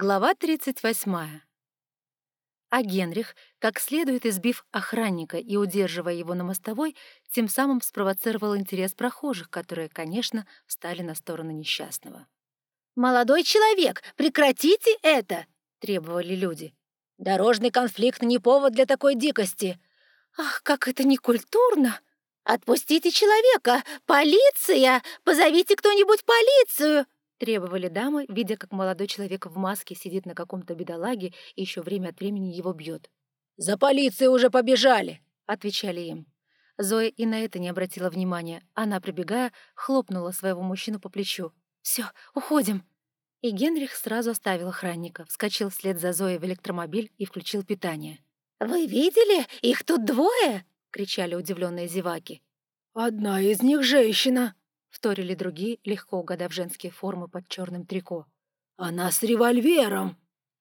Глава 38. А Генрих, как следует избив охранника и удерживая его на мостовой, тем самым спровоцировал интерес прохожих, которые, конечно, встали на сторону несчастного. «Молодой человек, прекратите это!» — требовали люди. «Дорожный конфликт не повод для такой дикости!» «Ах, как это некультурно!» «Отпустите человека! Полиция! Позовите кто-нибудь полицию!» Требовали дамы, видя, как молодой человек в маске сидит на каком-то бедолаге и еще время от времени его бьет. «За полицией уже побежали!» — отвечали им. Зоя и на это не обратила внимания. Она, прибегая, хлопнула своего мужчину по плечу. «Все, уходим!» И Генрих сразу оставил охранника, вскочил вслед за Зоей в электромобиль и включил питание. «Вы видели? Их тут двое!» — кричали удивленные зеваки. «Одна из них женщина!» — вторили другие, легко угадав женские формы под черным трико. «Она с револьвером!»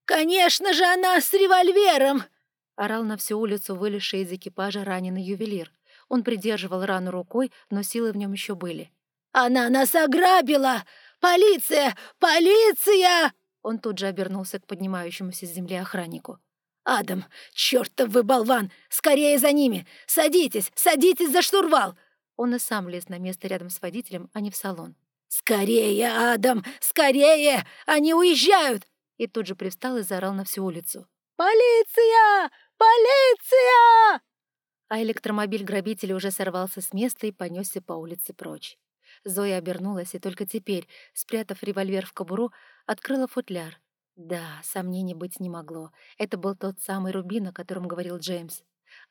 «Конечно же она с револьвером!» — орал на всю улицу вылезший из экипажа раненый ювелир. Он придерживал рану рукой, но силы в нем еще были. «Она нас ограбила! Полиция! Полиция!» Он тут же обернулся к поднимающемуся с земли охраннику. «Адам, чертов вы болван! Скорее за ними! Садитесь, садитесь за штурвал! Он и сам лез на место рядом с водителем, а не в салон. «Скорее, Адам! Скорее! Они уезжают!» И тут же привстал и заорал на всю улицу. «Полиция! Полиция!» А электромобиль грабителя уже сорвался с места и понесся по улице прочь. Зоя обернулась и только теперь, спрятав револьвер в кобуру, открыла футляр. Да, сомнений быть не могло. Это был тот самый рубин, о котором говорил Джеймс.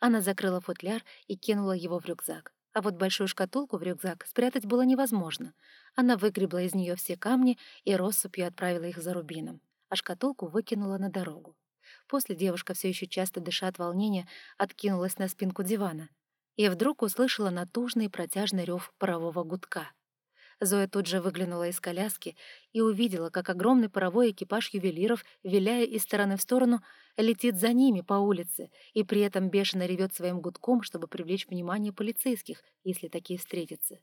Она закрыла футляр и кинула его в рюкзак. А вот большую шкатулку в рюкзак спрятать было невозможно. Она выгребла из нее все камни и россыпью отправила их за рубином, а шкатулку выкинула на дорогу. После девушка, все еще часто дыша от волнения, откинулась на спинку дивана и вдруг услышала натужный протяжный рев парового гудка. Зоя тут же выглянула из коляски и увидела, как огромный паровой экипаж ювелиров, виляя из стороны в сторону, летит за ними по улице и при этом бешено ревет своим гудком, чтобы привлечь внимание полицейских, если такие встретятся.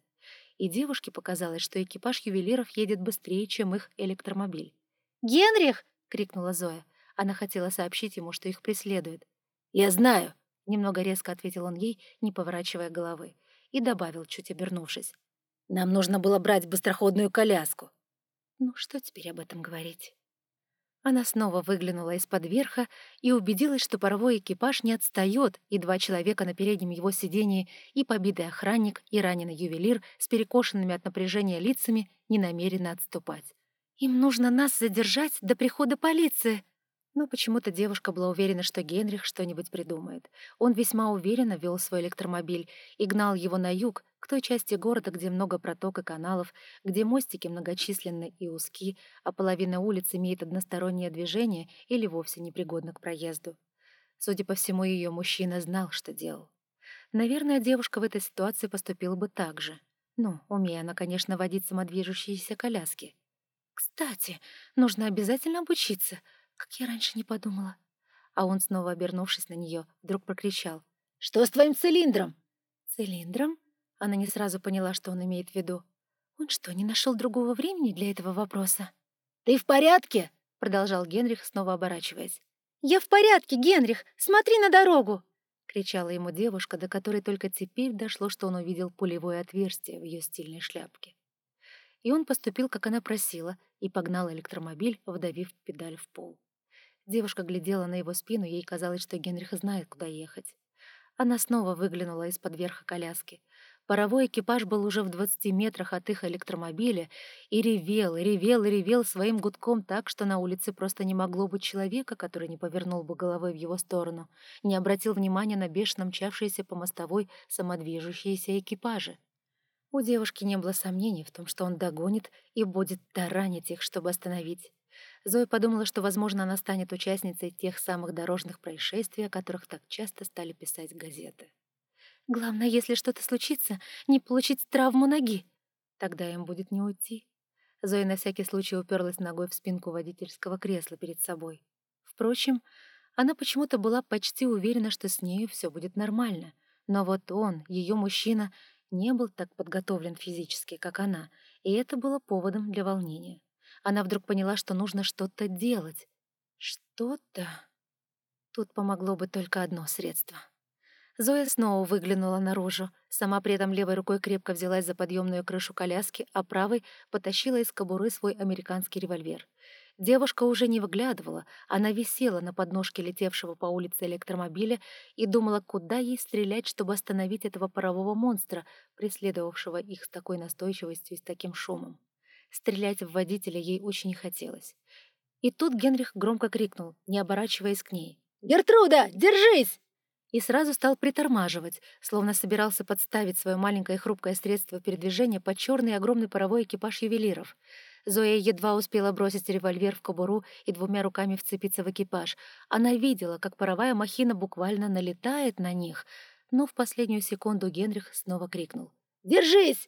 И девушке показалось, что экипаж ювелиров едет быстрее, чем их электромобиль. «Генрих!» — крикнула Зоя. Она хотела сообщить ему, что их преследуют. «Я знаю!» — немного резко ответил он ей, не поворачивая головы, и добавил, чуть обернувшись. Нам нужно было брать быстроходную коляску. Ну, что теперь об этом говорить? Она снова выглянула из-под верха и убедилась, что паровой экипаж не отстает, и два человека на переднем его сидении, и побитый охранник, и раненый ювелир с перекошенными от напряжения лицами не намерены отступать. «Им нужно нас задержать до прихода полиции», но почему-то девушка была уверена, что Генрих что-нибудь придумает. Он весьма уверенно вел свой электромобиль и гнал его на юг, к той части города, где много проток и каналов, где мостики многочисленны и узки, а половина улиц имеет одностороннее движение или вовсе непригодна к проезду. Судя по всему, ее мужчина знал, что делал. Наверное, девушка в этой ситуации поступила бы так же. Ну, умея она, конечно, водить самодвижущиеся коляски. «Кстати, нужно обязательно обучиться», как я раньше не подумала. А он, снова обернувшись на нее, вдруг прокричал. «Что с твоим цилиндром?» «Цилиндром?» Она не сразу поняла, что он имеет в виду. Он что, не нашел другого времени для этого вопроса? «Ты в порядке?» — продолжал Генрих, снова оборачиваясь. «Я в порядке, Генрих! Смотри на дорогу!» — кричала ему девушка, до которой только теперь дошло, что он увидел пулевое отверстие в ее стильной шляпке. И он поступил, как она просила, и погнал электромобиль, вдавив педаль в пол. Девушка глядела на его спину, ей казалось, что Генрих знает, куда ехать. Она снова выглянула из-под верха коляски. Паровой экипаж был уже в двадцати метрах от их электромобиля и ревел, ревел, ревел своим гудком так, что на улице просто не могло быть человека, который не повернул бы головой в его сторону, не обратил внимания на бешено мчавшиеся по мостовой самодвижущиеся экипажи. У девушки не было сомнений в том, что он догонит и будет таранить их, чтобы остановить. Зоя подумала, что, возможно, она станет участницей тех самых дорожных происшествий, о которых так часто стали писать газеты. «Главное, если что-то случится, не получить травму ноги. Тогда им будет не уйти». Зоя на всякий случай уперлась ногой в спинку водительского кресла перед собой. Впрочем, она почему-то была почти уверена, что с нею все будет нормально. Но вот он, ее мужчина, не был так подготовлен физически, как она, и это было поводом для волнения. Она вдруг поняла, что нужно что-то делать, Что-то... Тут помогло бы только одно средство. Зоя снова выглянула наружу, сама при этом левой рукой крепко взялась за подъемную крышу коляски, а правой потащила из кобуры свой американский револьвер. Девушка уже не выглядывала, она висела на подножке летевшего по улице электромобиля и думала, куда ей стрелять, чтобы остановить этого парового монстра, преследовавшего их с такой настойчивостью и с таким шумом. Стрелять в водителя ей очень хотелось. И тут Генрих громко крикнул, не оборачиваясь к ней. «Гертруда, держись!» И сразу стал притормаживать, словно собирался подставить свое маленькое хрупкое средство передвижения под черный огромный паровой экипаж ювелиров. Зоя едва успела бросить револьвер в кобуру и двумя руками вцепиться в экипаж. Она видела, как паровая махина буквально налетает на них, но в последнюю секунду Генрих снова крикнул. «Держись!»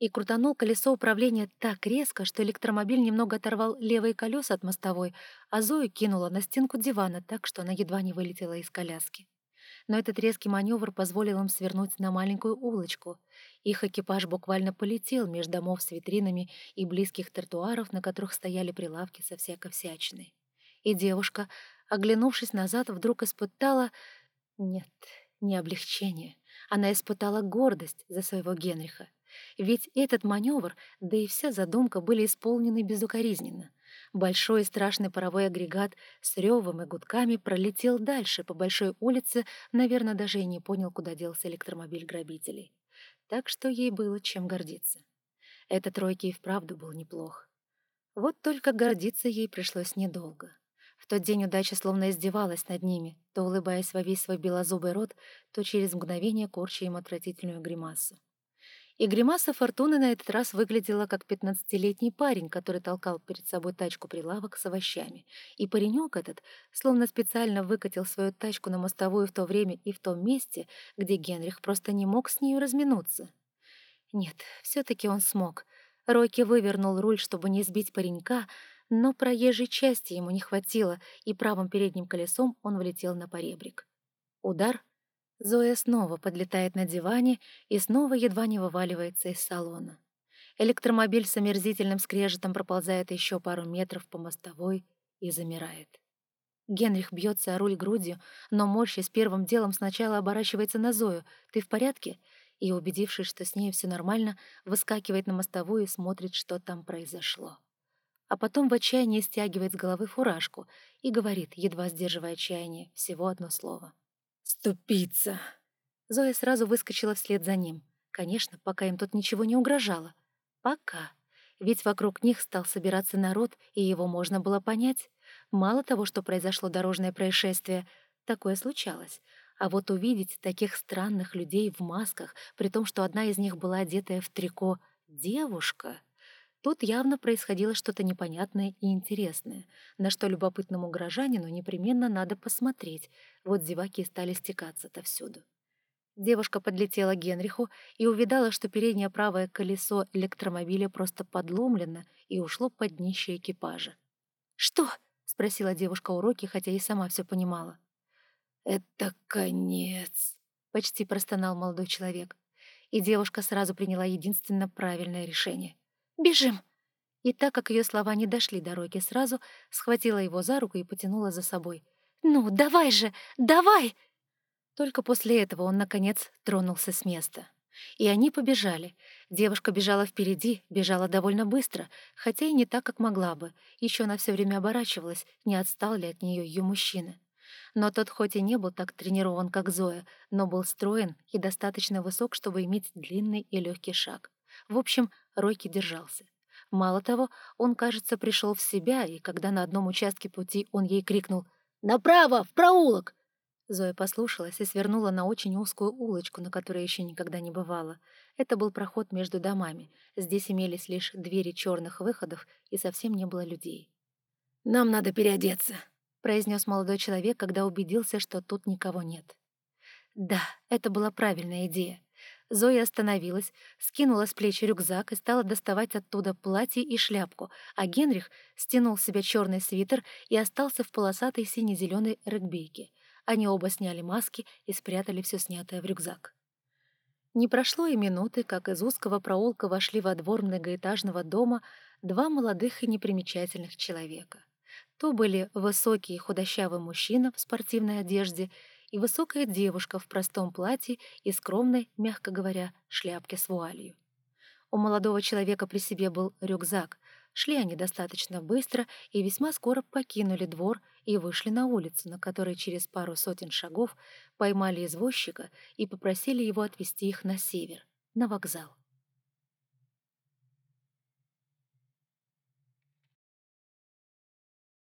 и крутанул колесо управления так резко, что электромобиль немного оторвал левые колеса от мостовой, а Зою кинула на стенку дивана так, что она едва не вылетела из коляски. Но этот резкий маневр позволил им свернуть на маленькую улочку. Их экипаж буквально полетел между домов с витринами и близких тротуаров, на которых стояли прилавки со всякой всячиной. И девушка, оглянувшись назад, вдруг испытала... Нет, не облегчение. Она испытала гордость за своего Генриха. Ведь этот маневр, да и вся задумка были исполнены безукоризненно. Большой и страшный паровой агрегат с ревом и гудками пролетел дальше по большой улице, наверное, даже и не понял, куда делся электромобиль грабителей. Так что ей было чем гордиться. Этот тройки и вправду был неплох. Вот только гордиться ей пришлось недолго. В тот день удача словно издевалась над ними, то улыбаясь во весь свой белозубый рот, то через мгновение корча им отвратительную гримасу. И гримаса Фортуны на этот раз выглядела как пятнадцатилетний парень, который толкал перед собой тачку прилавок с овощами. И паренек этот словно специально выкатил свою тачку на мостовую в то время и в том месте, где Генрих просто не мог с нею разминуться. Нет, все-таки он смог. Рокки вывернул руль, чтобы не сбить паренька, но проезжей части ему не хватило, и правым передним колесом он влетел на поребрик. Удар, Зоя снова подлетает на диване и снова едва не вываливается из салона. Электромобиль с омерзительным скрежетом проползает еще пару метров по мостовой и замирает. Генрих бьется о руль грудью, но морщись первым делом сначала оборачивается на Зою. «Ты в порядке?» И, убедившись, что с ней все нормально, выскакивает на мостовую и смотрит, что там произошло. А потом в отчаянии стягивает с головы фуражку и говорит, едва сдерживая отчаяние, всего одно слово — «Ступица!» Зоя сразу выскочила вслед за ним. Конечно, пока им тут ничего не угрожало. Пока. Ведь вокруг них стал собираться народ, и его можно было понять. Мало того, что произошло дорожное происшествие, такое случалось. А вот увидеть таких странных людей в масках, при том, что одна из них была одетая в трико «девушка», Тут явно происходило что-то непонятное и интересное, на что любопытному горожанину непременно надо посмотреть. Вот зеваки стали стекаться отовсюду. Девушка подлетела к Генриху и увидала, что переднее правое колесо электромобиля просто подломлено и ушло под днище экипажа. «Что?» — спросила девушка у Роки, хотя и сама все понимала. «Это конец», — почти простонал молодой человек. И девушка сразу приняла единственно правильное решение — Бежим!» И так как ее слова не дошли до Роки сразу, схватила его за руку и потянула за собой. «Ну, давай же, давай!» Только после этого он, наконец, тронулся с места. И они побежали. Девушка бежала впереди, бежала довольно быстро, хотя и не так, как могла бы. Еще она все время оборачивалась, не отстал ли от нее ее мужчина. Но тот хоть и не был так тренирован, как Зоя, но был строен и достаточно высок, чтобы иметь длинный и легкий шаг. В общем, Ройки держался. Мало того, он, кажется, пришел в себя, и когда на одном участке пути он ей крикнул «Направо, в проулок!», Зоя послушалась и свернула на очень узкую улочку, на которой еще никогда не бывала. Это был проход между домами. Здесь имелись лишь двери черных выходов, и совсем не было людей. «Нам надо переодеться», — произнес молодой человек, когда убедился, что тут никого нет. Да, это была правильная идея. Зоя остановилась, скинула с плеч рюкзак и стала доставать оттуда платье и шляпку, а Генрих стянул с себя черный свитер и остался в полосатой сине-зеленой регбийке. Они оба сняли маски и спрятали все снятое в рюкзак. Не прошло и минуты, как из узкого проулка вошли во двор многоэтажного дома два молодых и непримечательных человека. То были высокий и худощавый мужчина в спортивной одежде и высокая девушка в простом платье и скромной, мягко говоря, шляпке с вуалью. У молодого человека при себе был рюкзак. Шли они достаточно быстро и весьма скоро покинули двор и вышли на улицу, на которой через пару сотен шагов поймали извозчика и попросили его отвезти их на север, на вокзал.